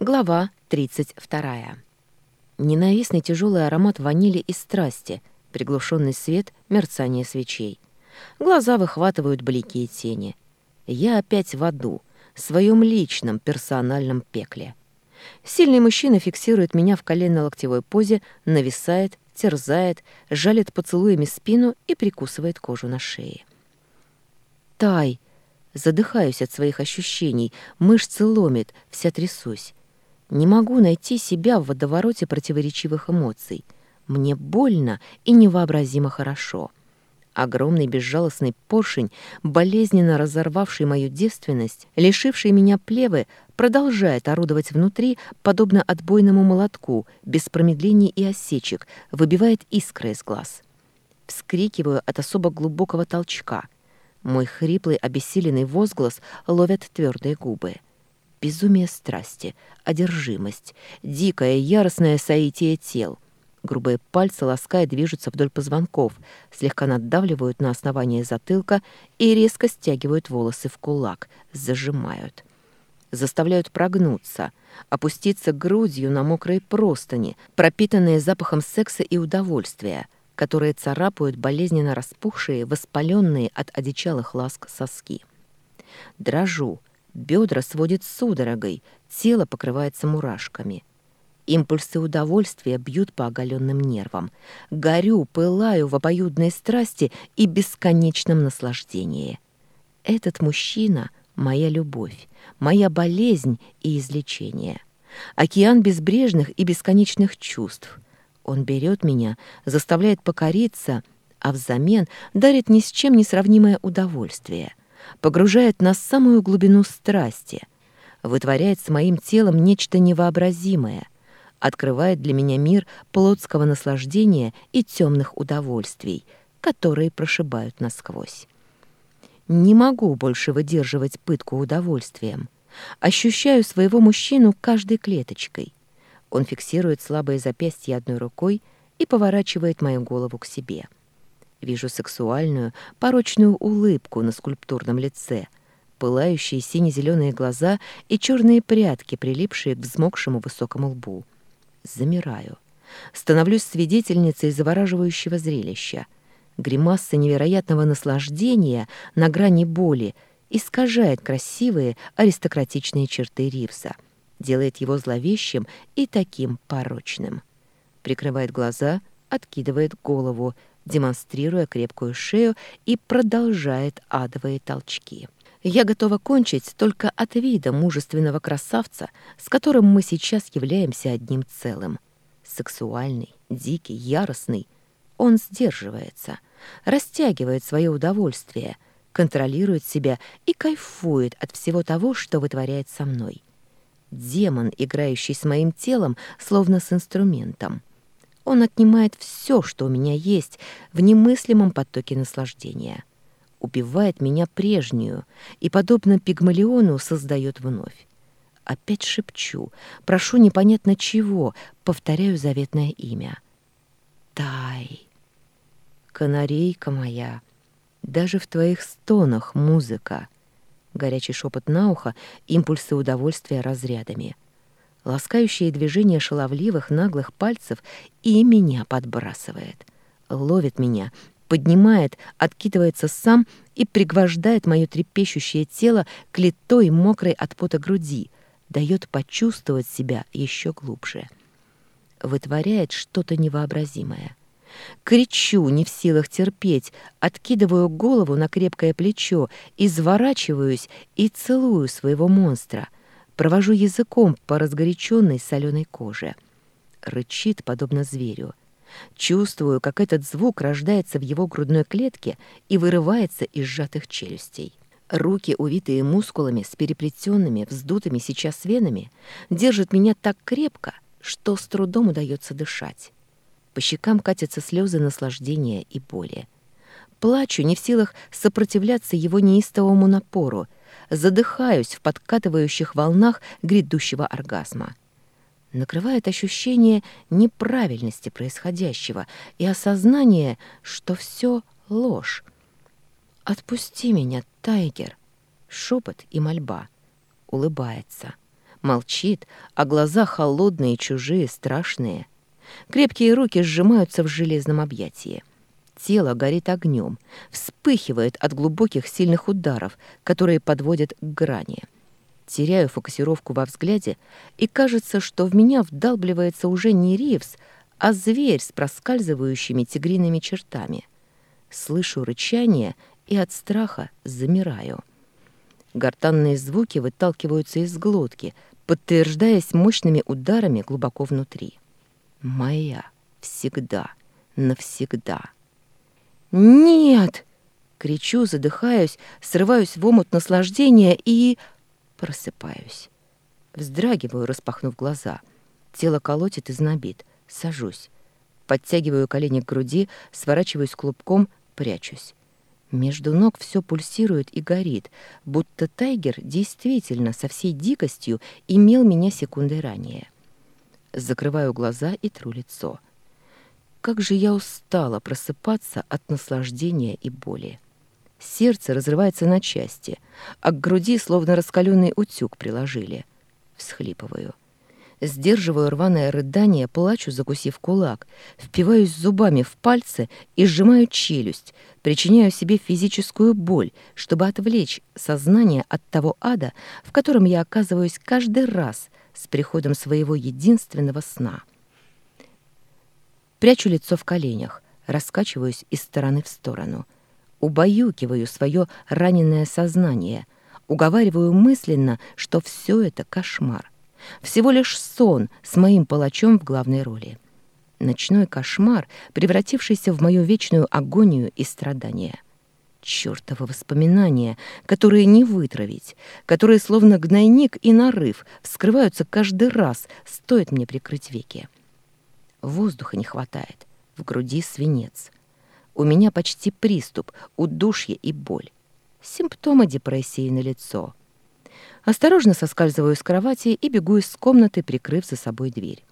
Глава 32. Ненавистный тяжелый аромат ванили и страсти, приглушенный свет, мерцание свечей. Глаза выхватывают блики и тени. Я опять в аду, в своем личном персональном пекле. Сильный мужчина фиксирует меня в коленно-локтевой позе, нависает, терзает, жалит поцелуями спину и прикусывает кожу на шее. «Тай!» Задыхаюсь от своих ощущений, мышцы ломит, вся трясусь. Не могу найти себя в водовороте противоречивых эмоций. Мне больно и невообразимо хорошо. Огромный безжалостный поршень, болезненно разорвавший мою девственность, лишивший меня плевы, продолжает орудовать внутри, подобно отбойному молотку, без промедлений и осечек, выбивает искры из глаз. Вскрикиваю от особо глубокого толчка. Мой хриплый, обессиленный возглас ловят твердые губы безумие страсти, одержимость, дикое, яростное соитие тел. Грубые пальцы, лаская, движутся вдоль позвонков, слегка надавливают на основание затылка и резко стягивают волосы в кулак, зажимают. Заставляют прогнуться, опуститься грудью на мокрые простыни, пропитанные запахом секса и удовольствия, которые царапают болезненно распухшие, воспаленные от одичалых ласк соски. Дрожу, Бедра сводит судорогой, тело покрывается мурашками. Импульсы удовольствия бьют по оголенным нервам. Горю, пылаю в обоюдной страсти и бесконечном наслаждении. Этот мужчина — моя любовь, моя болезнь и излечение. Океан безбрежных и бесконечных чувств. Он берет меня, заставляет покориться, а взамен дарит ни с чем не сравнимое удовольствие — погружает на самую глубину страсти, вытворяет с моим телом нечто невообразимое, открывает для меня мир плотского наслаждения и темных удовольствий, которые прошибают насквозь. Не могу больше выдерживать пытку удовольствием. Ощущаю своего мужчину каждой клеточкой. Он фиксирует слабые запястья одной рукой и поворачивает мою голову к себе. — Вижу сексуальную, порочную улыбку на скульптурном лице, пылающие сине-зеленые глаза и черные прядки, прилипшие к взмокшему высокому лбу. Замираю. Становлюсь свидетельницей завораживающего зрелища. Гримаса невероятного наслаждения на грани боли искажает красивые аристократичные черты Ривса, делает его зловещим и таким порочным. Прикрывает глаза, откидывает голову, демонстрируя крепкую шею и продолжает адовые толчки. Я готова кончить только от вида мужественного красавца, с которым мы сейчас являемся одним целым. Сексуальный, дикий, яростный. Он сдерживается, растягивает свое удовольствие, контролирует себя и кайфует от всего того, что вытворяет со мной. Демон, играющий с моим телом, словно с инструментом — он отнимает все, что у меня есть, в немыслимом потоке наслаждения. Убивает меня прежнюю и, подобно пигмалиону, создает вновь. Опять шепчу, прошу непонятно чего, повторяю заветное имя. Тай, канарейка моя, даже в твоих стонах музыка. Горячий шепот на ухо, импульсы удовольствия разрядами — ласкающие движения шаловливых наглых пальцев и меня подбрасывает. Ловит меня, поднимает, откидывается сам и пригвождает мое трепещущее тело к литой мокрой от пота груди, дает почувствовать себя еще глубже. Вытворяет что-то невообразимое. Кричу, не в силах терпеть, откидываю голову на крепкое плечо, изворачиваюсь и целую своего монстра, Провожу языком по разгоряченной соленой коже. Рычит, подобно зверю. Чувствую, как этот звук рождается в его грудной клетке и вырывается из сжатых челюстей. Руки, увитые мускулами, с переплетенными, вздутыми сейчас венами, держат меня так крепко, что с трудом удается дышать. По щекам катятся слезы наслаждения и боли. Плачу, не в силах сопротивляться его неистовому напору, задыхаюсь в подкатывающих волнах грядущего оргазма. Накрывает ощущение неправильности происходящего и осознание, что все ложь. «Отпусти меня, Тайгер!» Шепот и мольба. Улыбается. Молчит, а глаза холодные, чужие, страшные. Крепкие руки сжимаются в железном объятии. Тело горит огнем, вспыхивает от глубоких сильных ударов, которые подводят к грани. Теряю фокусировку во взгляде, и кажется, что в меня вдалбливается уже не Ривз, а зверь с проскальзывающими тигриными чертами. Слышу рычание и от страха замираю. Гортанные звуки выталкиваются из глотки, подтверждаясь мощными ударами глубоко внутри. Моя. Всегда. Навсегда. «Нет!» — кричу, задыхаюсь, срываюсь в омут наслаждения и... просыпаюсь. Вздрагиваю, распахнув глаза. Тело колотит и знобит. Сажусь. Подтягиваю колени к груди, сворачиваюсь клубком, прячусь. Между ног все пульсирует и горит, будто тайгер действительно со всей дикостью имел меня секундой ранее. Закрываю глаза и тру лицо. Как же я устала просыпаться от наслаждения и боли. Сердце разрывается на части, а к груди словно раскаленный утюг приложили. Всхлипываю. Сдерживаю рваное рыдание, плачу, закусив кулак, впиваюсь зубами в пальцы и сжимаю челюсть, причиняю себе физическую боль, чтобы отвлечь сознание от того ада, в котором я оказываюсь каждый раз с приходом своего единственного сна. Прячу лицо в коленях, раскачиваюсь из стороны в сторону, убаюкиваю свое раненое сознание, уговариваю мысленно, что все это кошмар всего лишь сон с моим палачом в главной роли. Ночной кошмар, превратившийся в мою вечную агонию и страдания. Чёртовы воспоминания, которые не вытравить, которые словно гнойник и нарыв вскрываются каждый раз, стоит мне прикрыть веки. Воздуха не хватает, в груди свинец. У меня почти приступ, удушье и боль. Симптомы депрессии на лицо. Осторожно соскальзываю с кровати и бегу из комнаты, прикрыв за собой дверь.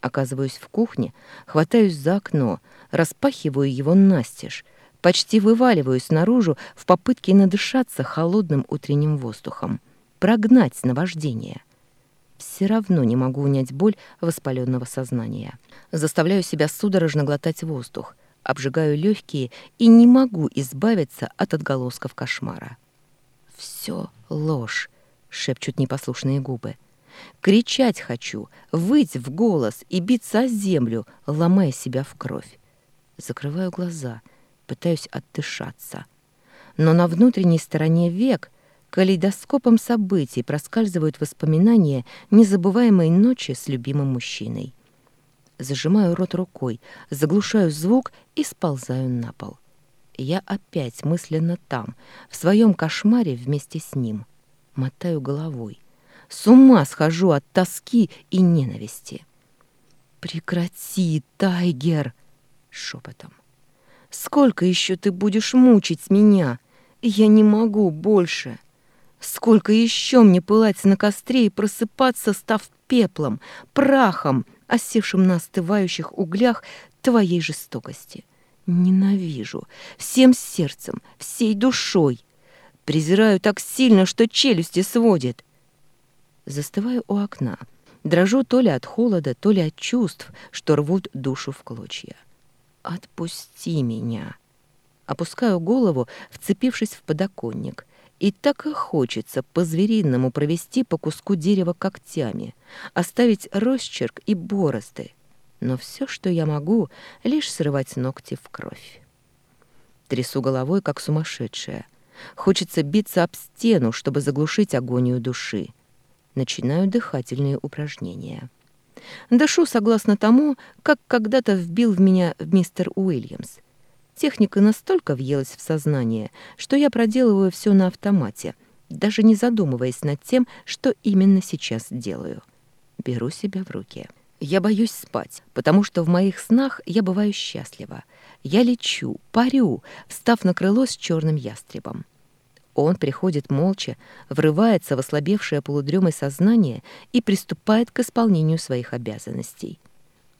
Оказываюсь в кухне, хватаюсь за окно, распахиваю его настежь, почти вываливаюсь наружу в попытке надышаться холодным утренним воздухом, прогнать наваждение. Все равно не могу унять боль воспаленного сознания. Заставляю себя судорожно глотать воздух, обжигаю легкие и не могу избавиться от отголосков кошмара. Все ложь шепчут непослушные губы. Кричать хочу, выть в голос и биться о землю, ломая себя в кровь. Закрываю глаза, пытаюсь отдышаться. Но на внутренней стороне век калейдоскопом событий проскальзывают воспоминания незабываемой ночи с любимым мужчиной. Зажимаю рот рукой, заглушаю звук и сползаю на пол. Я опять мысленно там, в своем кошмаре вместе с ним. Мотаю головой. С ума схожу от тоски и ненависти. «Прекрати, Тайгер!» — шепотом. «Сколько еще ты будешь мучить меня? Я не могу больше!» Сколько еще мне пылать на костре и просыпаться, став пеплом, прахом, осевшим на остывающих углях твоей жестокости? Ненавижу всем сердцем, всей душой. Презираю так сильно, что челюсти сводит. Застываю у окна. Дрожу то ли от холода, то ли от чувств, что рвут душу в клочья. «Отпусти меня!» Опускаю голову, вцепившись в подоконник. И так и хочется по-звериному провести по куску дерева когтями, оставить росчерк и борозды. Но все, что я могу, лишь срывать ногти в кровь. Трясу головой, как сумасшедшая — Хочется биться об стену, чтобы заглушить агонию души. Начинаю дыхательные упражнения. Дышу согласно тому, как когда-то вбил в меня мистер Уильямс. Техника настолько въелась в сознание, что я проделываю все на автомате, даже не задумываясь над тем, что именно сейчас делаю. Беру себя в руки. Я боюсь спать, потому что в моих снах я бываю счастлива. Я лечу, парю, встав на крыло с черным ястребом. Он приходит молча, врывается в ослабевшее полудремой сознание и приступает к исполнению своих обязанностей.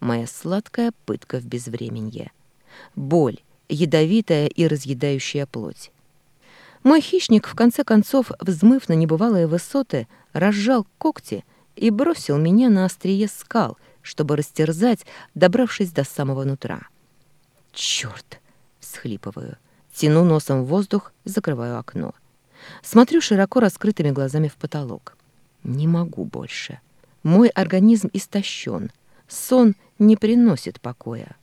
Моя сладкая пытка в безвременье. Боль, ядовитая и разъедающая плоть. Мой хищник, в конце концов, взмыв на небывалые высоты, разжал когти и бросил меня на острие скал, чтобы растерзать, добравшись до самого нутра. «Чёрт!» — всхлипываю. Тяну носом в воздух, закрываю окно. Смотрю широко раскрытыми глазами в потолок. Не могу больше. Мой организм истощен. Сон не приносит покоя.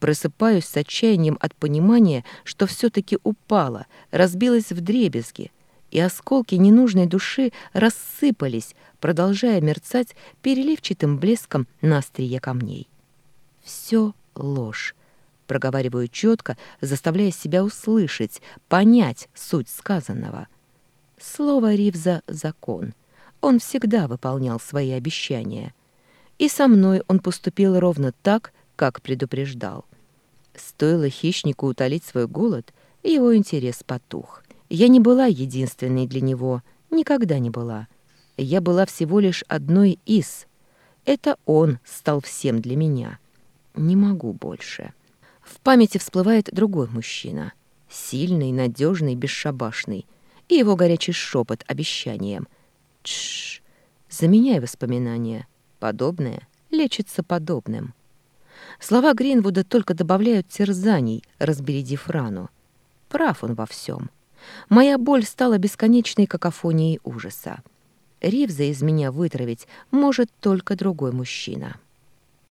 Просыпаюсь с отчаянием от понимания, что все-таки упала, разбилась в дребезги, и осколки ненужной души рассыпались, продолжая мерцать переливчатым блеском на острие камней. Все ложь. Проговариваю четко, заставляя себя услышать, понять суть сказанного. Слово Ривза — закон. Он всегда выполнял свои обещания. И со мной он поступил ровно так, как предупреждал. Стоило хищнику утолить свой голод, его интерес потух. Я не была единственной для него, никогда не была. Я была всего лишь одной из. Это он стал всем для меня. Не могу больше. В памяти всплывает другой мужчина. Сильный, надежный, бесшабашный. И его горячий шепот обещанием. Тш, заменяй воспоминания. Подобное лечится подобным. Слова Гринвуда только добавляют терзаний, разбередив рану. Прав он во всем. Моя боль стала бесконечной какофонией ужаса. Ривза из меня вытравить может только другой мужчина.